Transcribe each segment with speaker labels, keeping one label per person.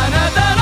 Speaker 1: あなたの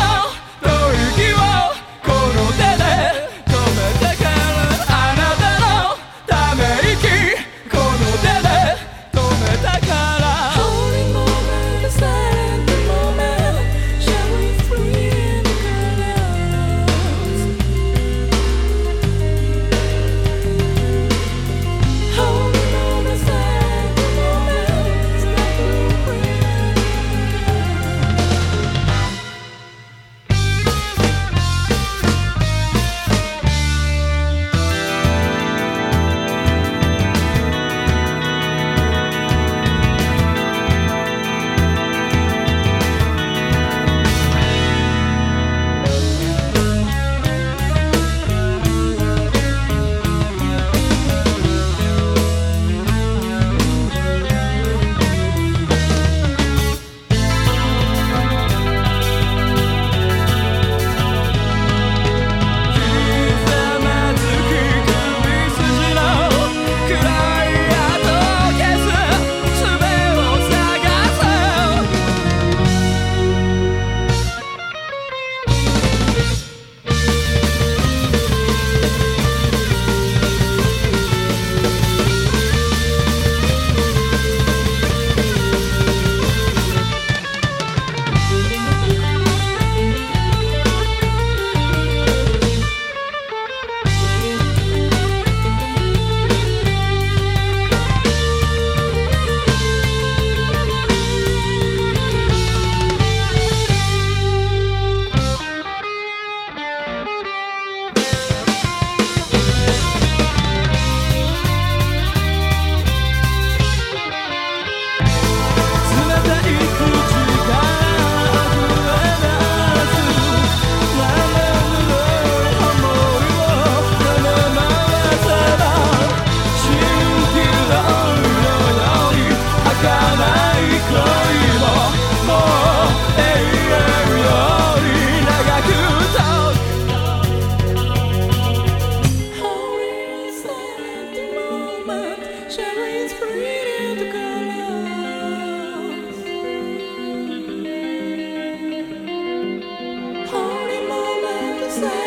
Speaker 1: say.